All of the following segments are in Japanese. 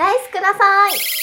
ライスください。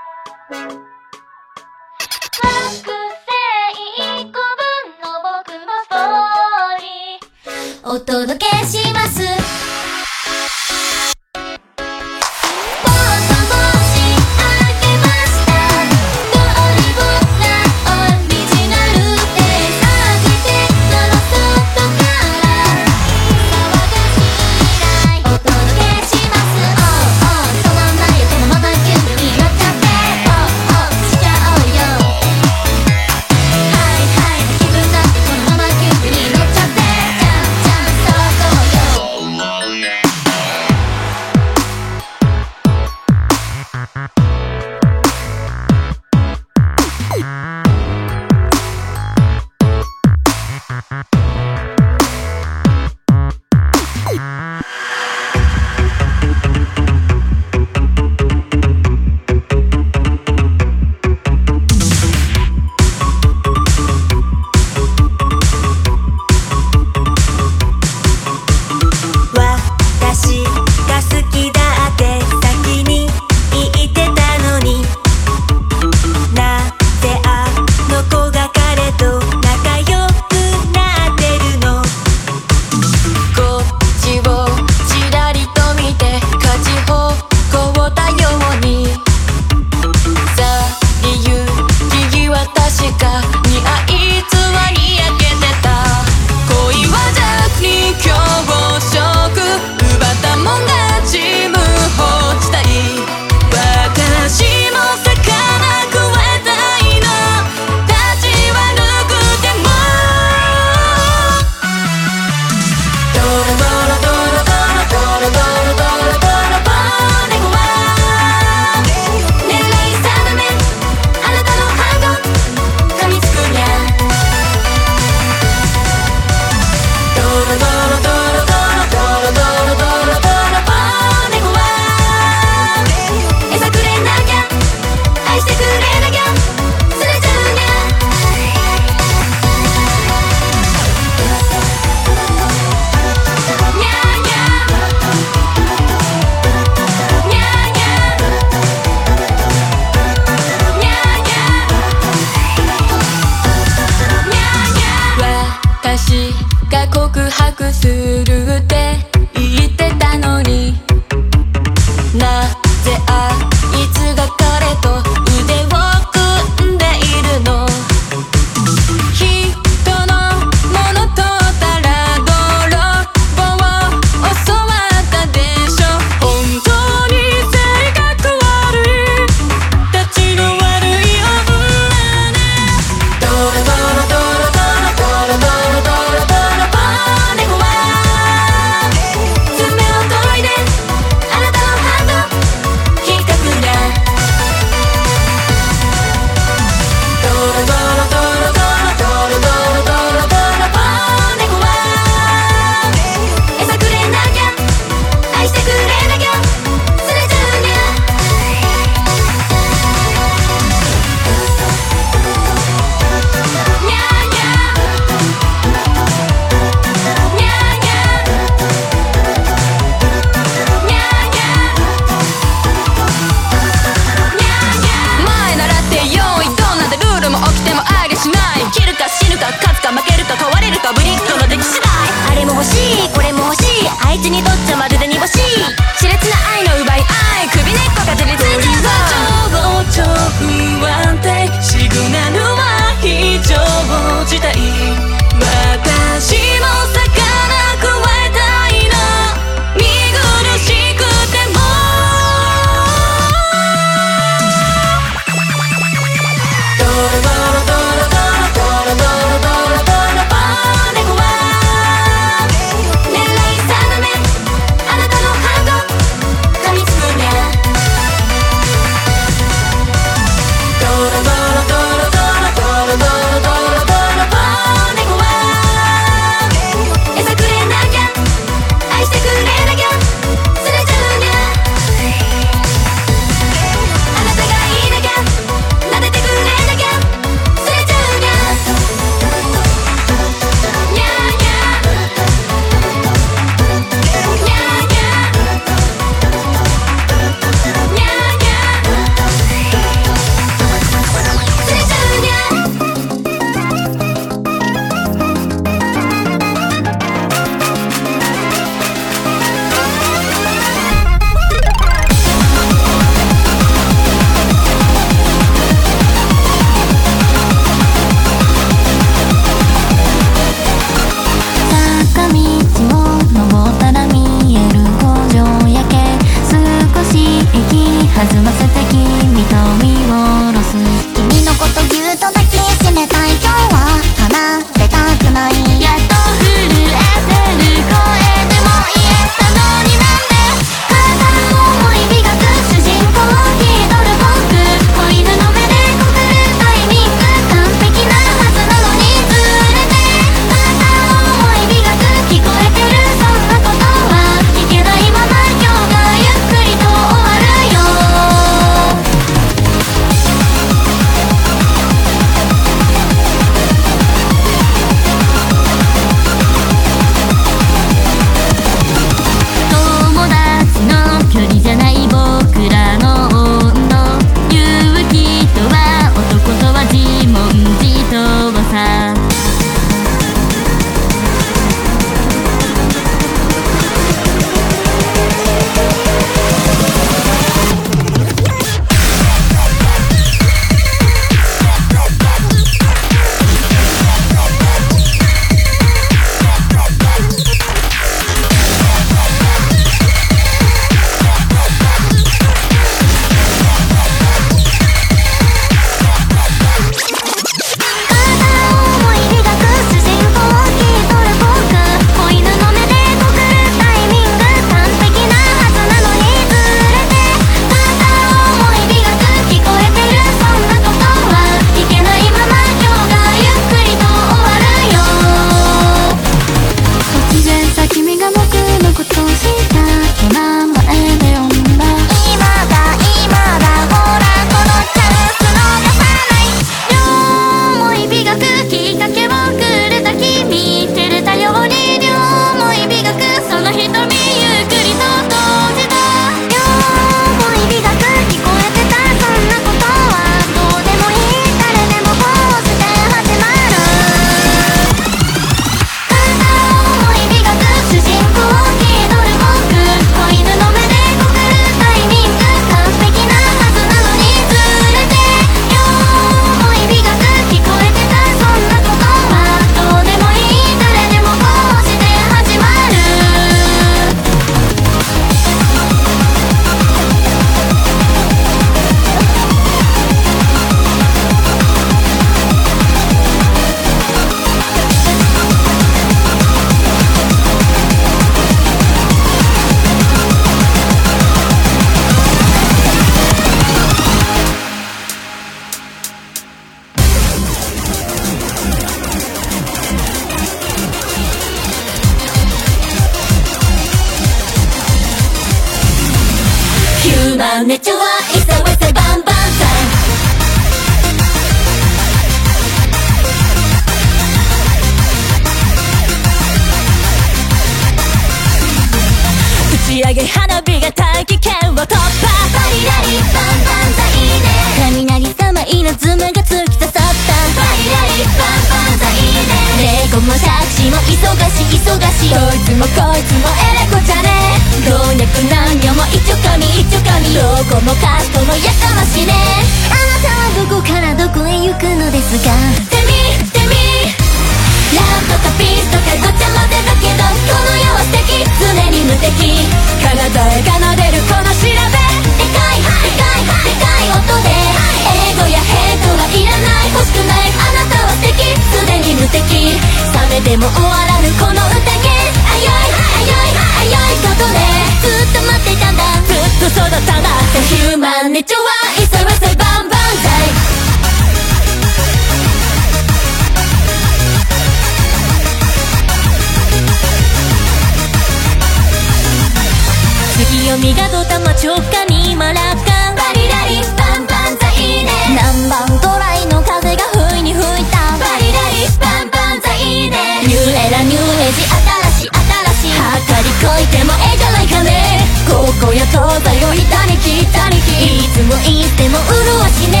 みがドタマ直下にマラカンバリラリバンバンザいいね南蛮ドライの風が不意に吹いたバリラリバンバンザいいねニューエラニューエイジ新しい新しいはかりこいてもええじゃないかねここや東西を左に北にいつもいつでも潤しね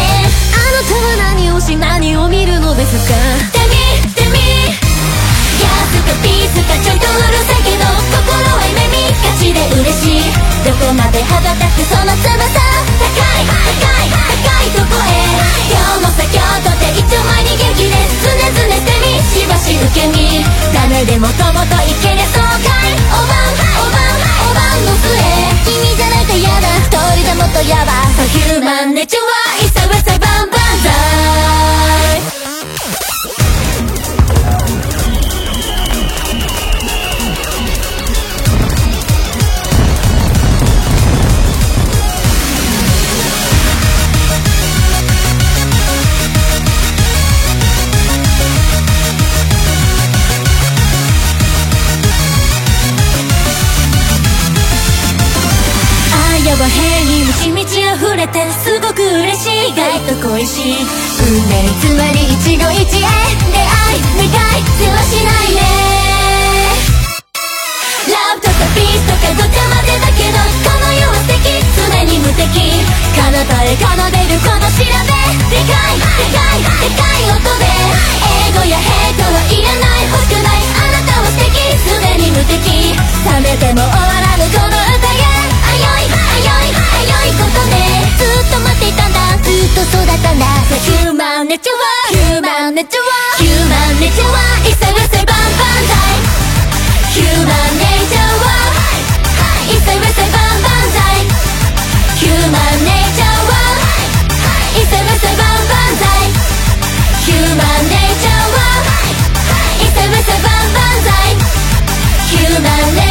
あなたは何をし何を見るのですか？てみてみヤスかピースかちょいとうるさいけど見がちで嬉しいどこまで羽ばたくその翼高い高い高いとこへ？今日も先ほどで一丁前に元気です。常々捨てみしばし受け身ダメでもともといけりゃそうかいおばんおばんおばんの末。君じゃなきゃ嫌だ。一人でもっとやば。そうヒューマンネチョはいさわさバンバン。と恋しい。運命つまり一期一会出会い願いせわしないね。ラブとかピースとかごちゃ混ぜだけどこの世は素敵常に無敵彼方へ奏でるこの調べ。でかいでかいでかい音で。英語やヘイトはいらない欲しくないあなたは素敵。常に無敵。冷めても終わらぬこの歌や。あよいあよいあよい。ことでずっと待っていたんだずっとそうだったんだヒューマンネチョはヒューマンネチョはヒューマンネチョはいさわせバンバンザイヒューマンネイチャーはいさわさバンバンザイヒューマンネイチャーはいさわさバンバンザイヒューマンネイチャーはいさわさバンバンザイヒューマンネイチャー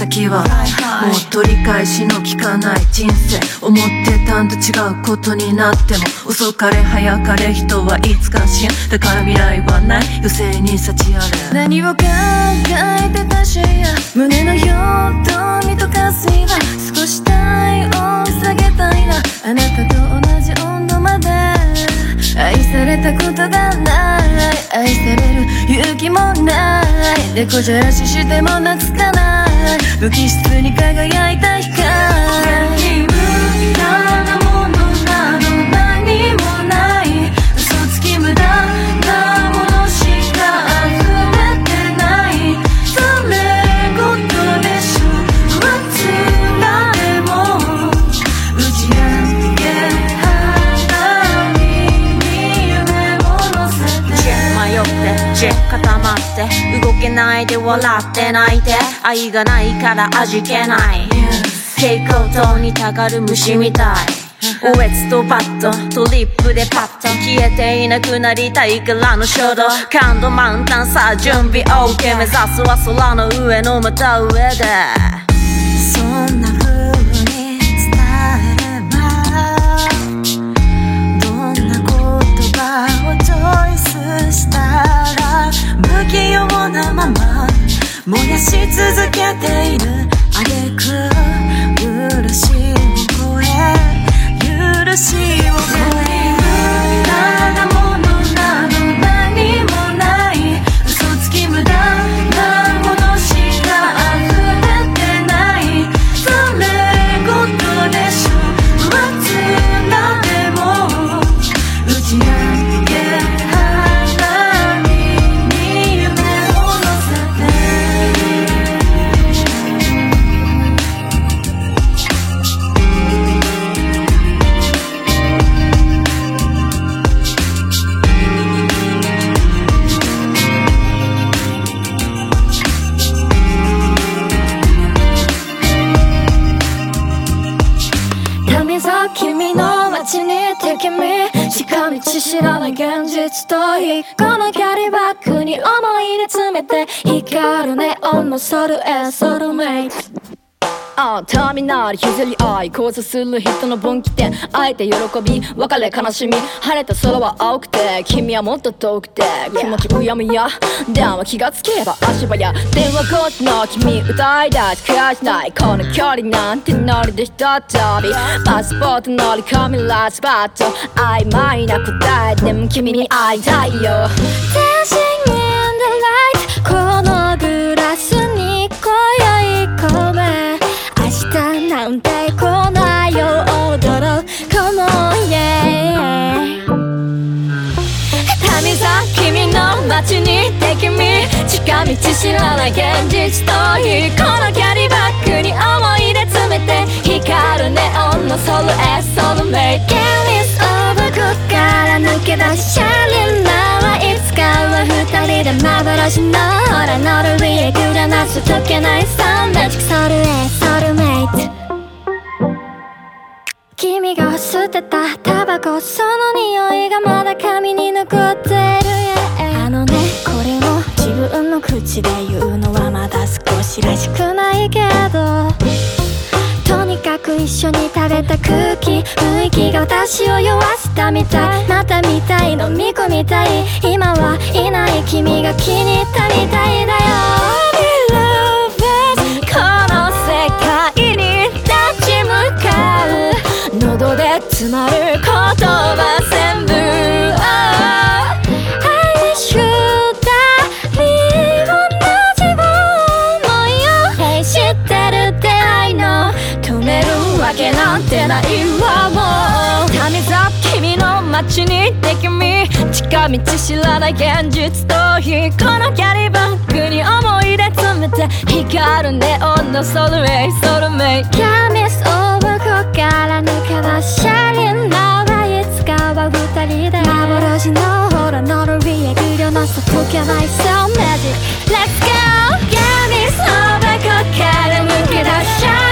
先はもう取り返しの効かない人生。思ってたんと違うことになっても遅かれ早かれ人はいつか死ぬだから未来はない。余生に幸あれ。何を考えてたしや胸のよどみとかすには少し体温下げたいな。あなたと同じ温度まで。愛されたことがない。愛される勇気もない。でこじゃらししても懐かない。無機質に輝いた光。ないで笑って泣いて愛がないから味気ない。蛍光灯にたがる虫みたい。おえつとパットリップでパッと。消えていなくなりたいからの衝動。感度満タンさあ準備 OK 目指すは空の上のまた上で。ソルエソルメイトあターミナル譲り合い交差する人の分岐点あえて喜び別れ悲しみ晴れた空は青くて君はもっと遠くて気持ちうやむやでも気がつけば足早電話越しの君歌い出し悔しないこの距離なんてノリでひとっ飛びパスポート乗り込みラスバット曖昧な答えでも君に会いたいよ街に敵味近道知らない現実といいこのキャリーバッグに思い出詰めて光るネオンのソルエソルメイ Game is over こっから抜け出しシャリンラはいつかは二人で幻のほら乗るリーグがなす解けない。サンマジックソルエソルメイト君が吸ってたタバコその匂いがまだ髪に残ってる。yeah あのねこれを自分の口で言うのはまだ少しらしくないけど。とにかく一緒に食べた空気雰囲気が私を酔わせたみたい。また見たい飲み込みたい。今はいない君が気に入ったみたいだよ。この世界に立ち向かう。喉で詰まる君の街に敵味近道知らない現実逃避このキャリーバッグに思い出詰めて光るネオンのソルメイソルメイ Promise over こっから抜け出しシャリンラはいつかは二人で幻のほらノルウィエグリのさ解けない So magic Let's go Promise over こっから抜け出しシャリ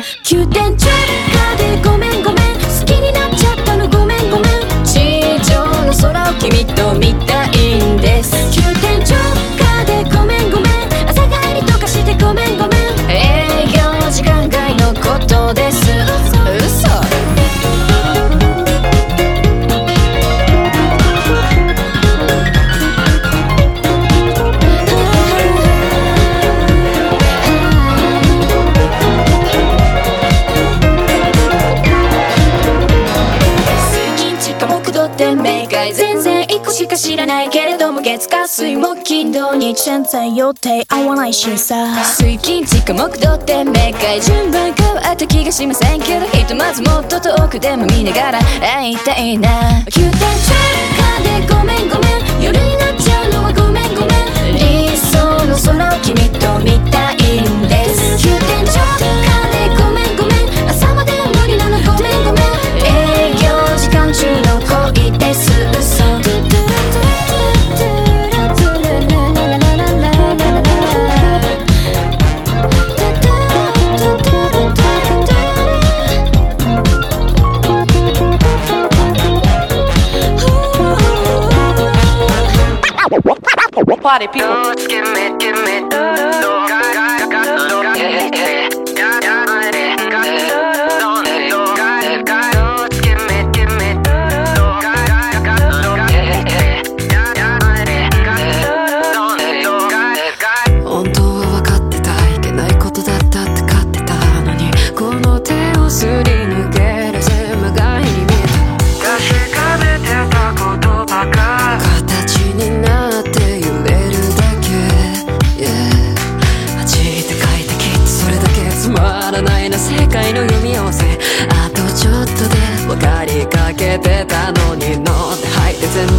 Cute 予定合わないしさ。水金地下木土め明快順番変わった気がしませんけどひとまずもっと遠くでも見ながら。会いたいな。急転直下でごめんごめん。夜になっちゃうのはごめんごめん。理想の空を君と見たいんです。party people. Don't skip it, it.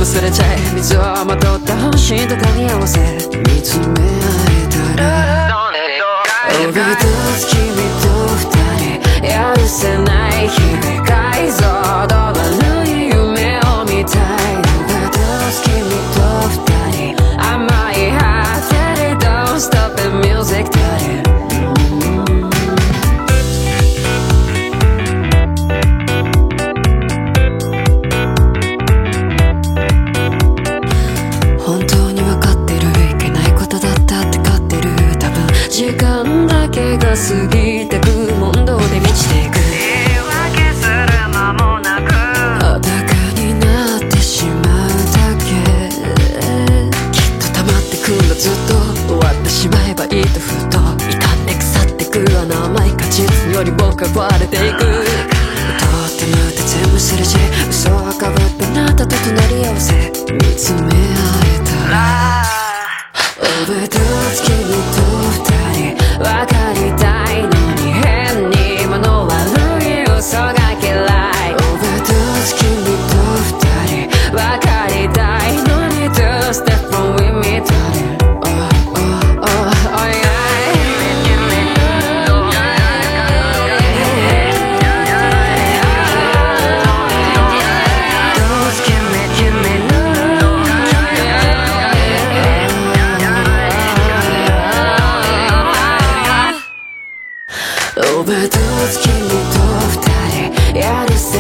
忘れちゃい水をまとった星とかに合わせ。見つめ合えたら。爪あえたら Over those chilly tough tare, yeah, this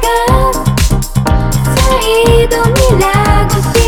が再度ミラー越し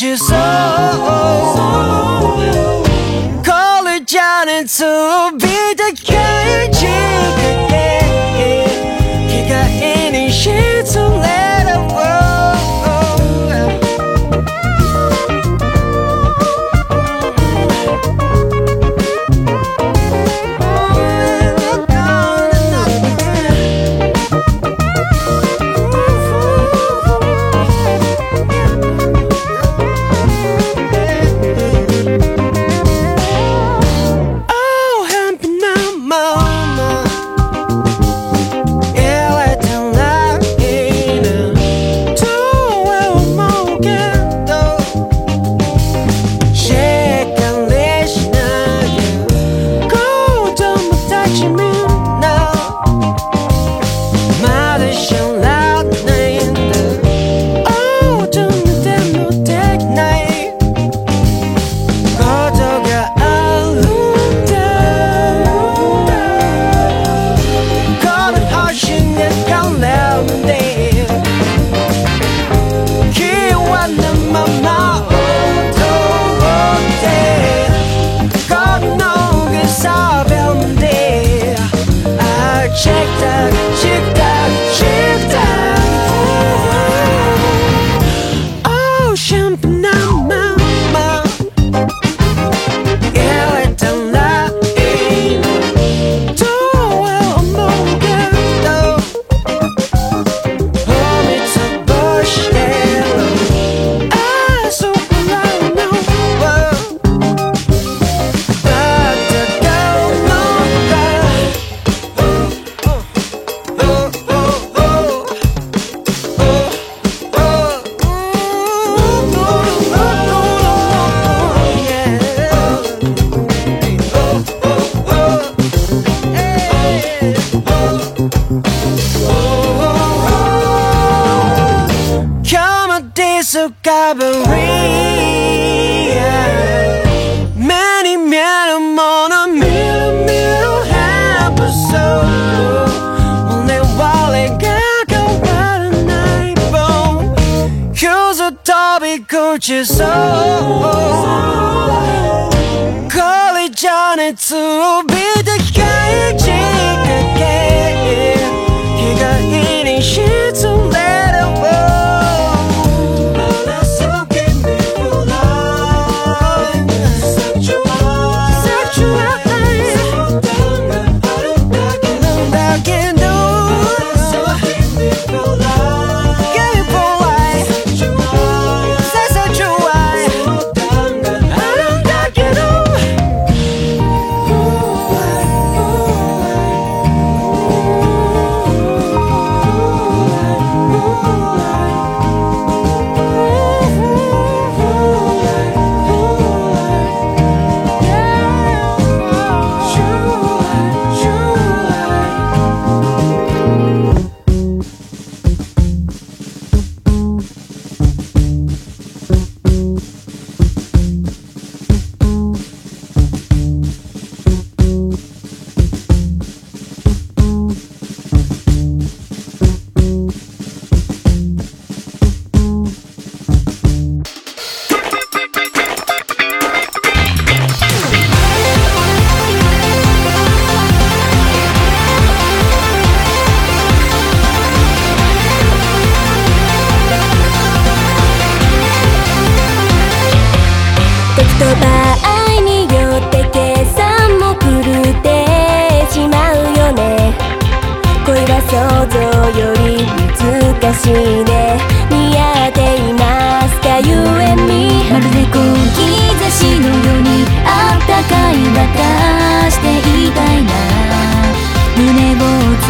just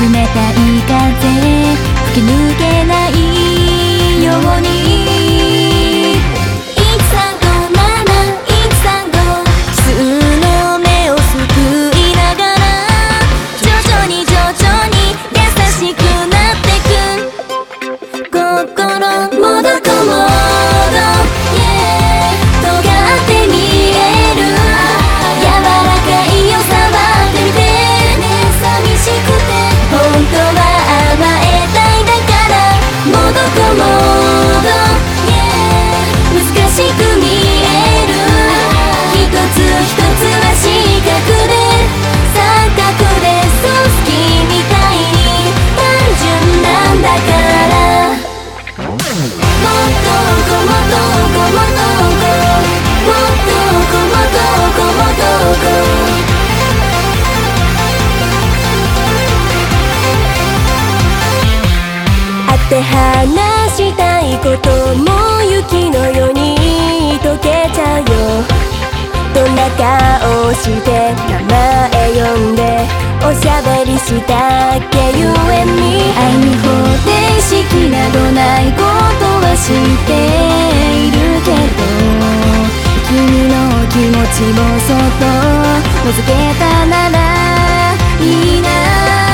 冷たい風吹き抜けないようにことも雪のように溶けちゃうよ。どんな顔して名前呼んでおしゃべりしたっけ？ゆえに愛に方程式などないことは知っているけど君の気持ちもそっと覗けたならいいな。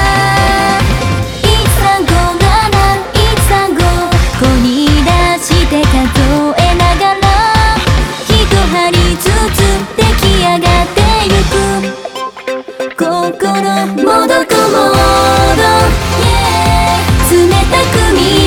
冷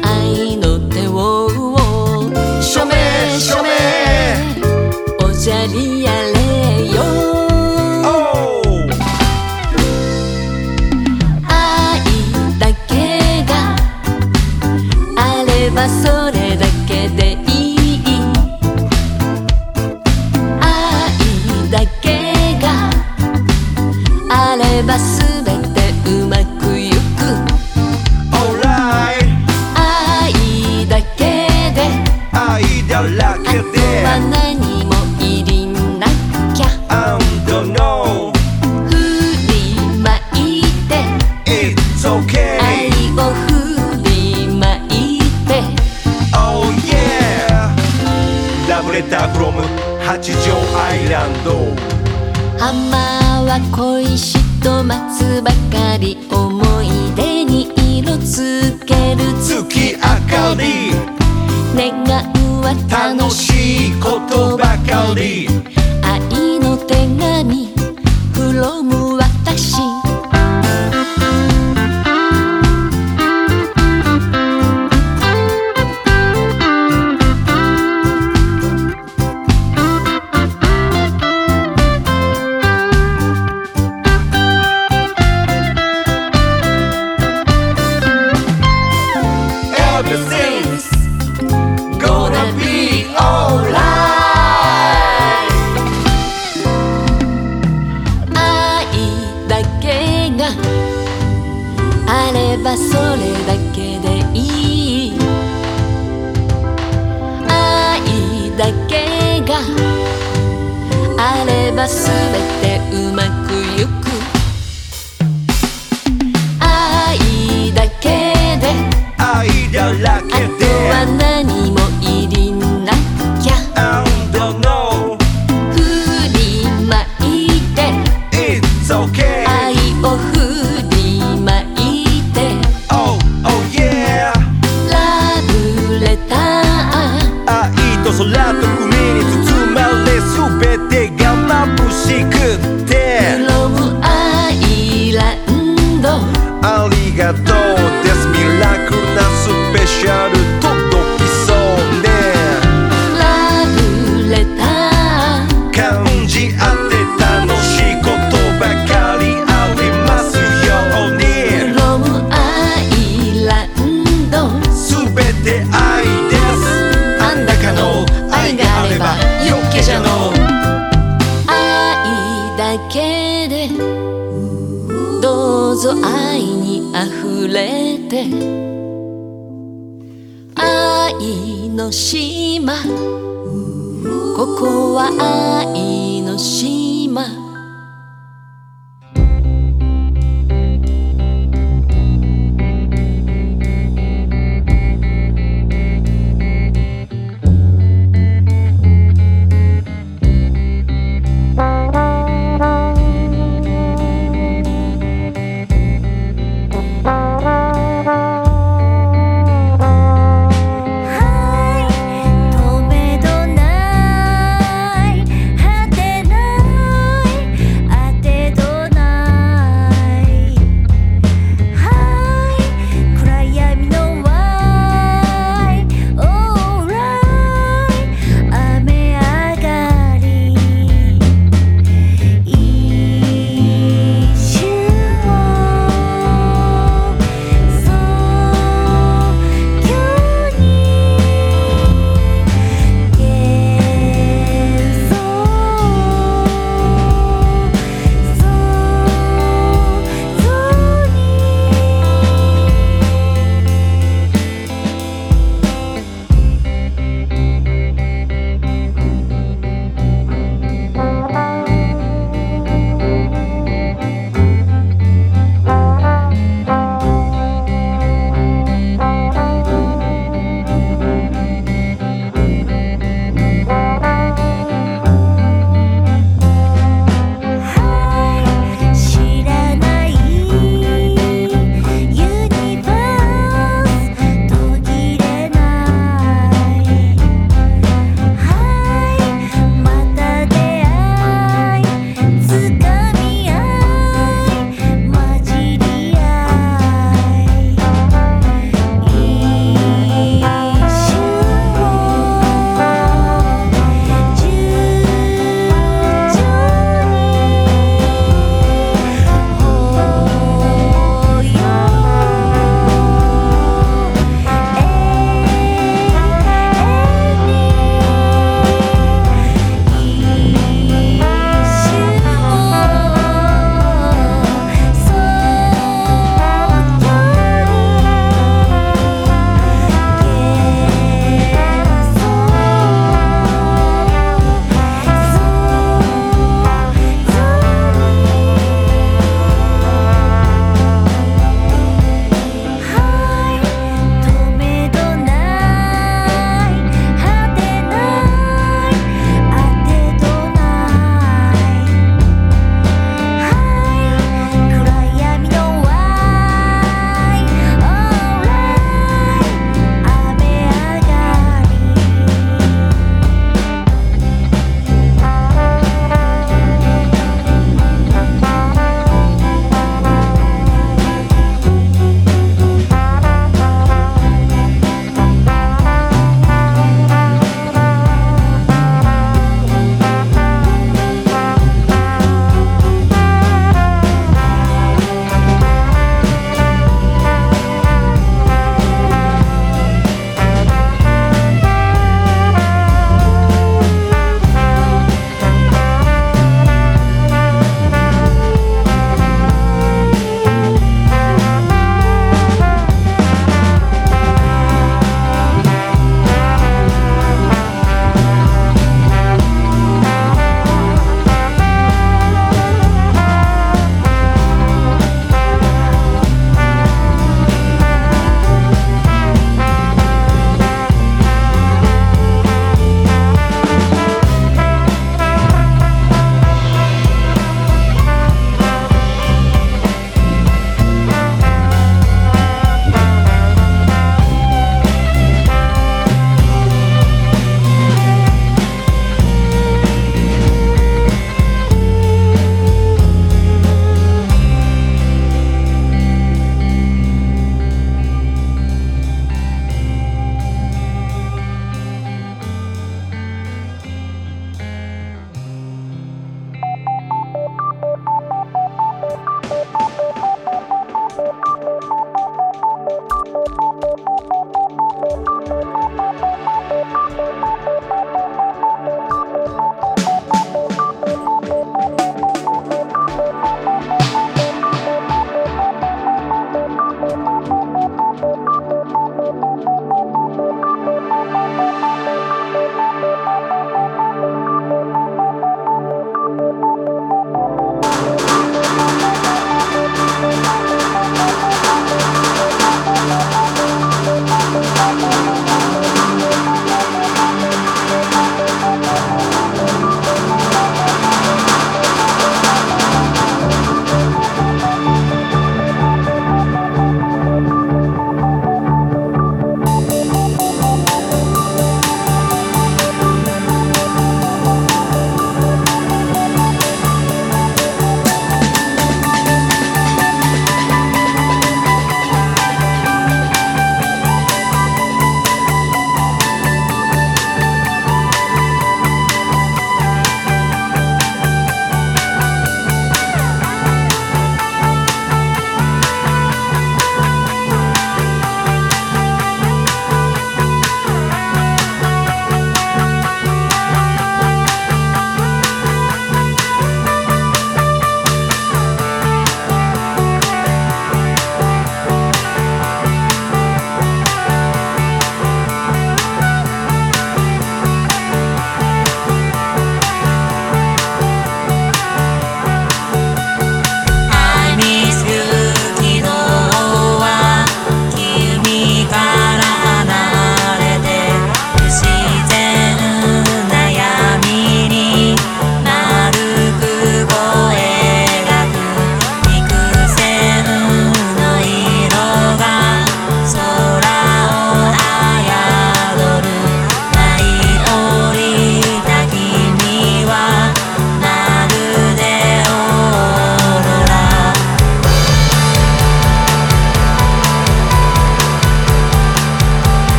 せな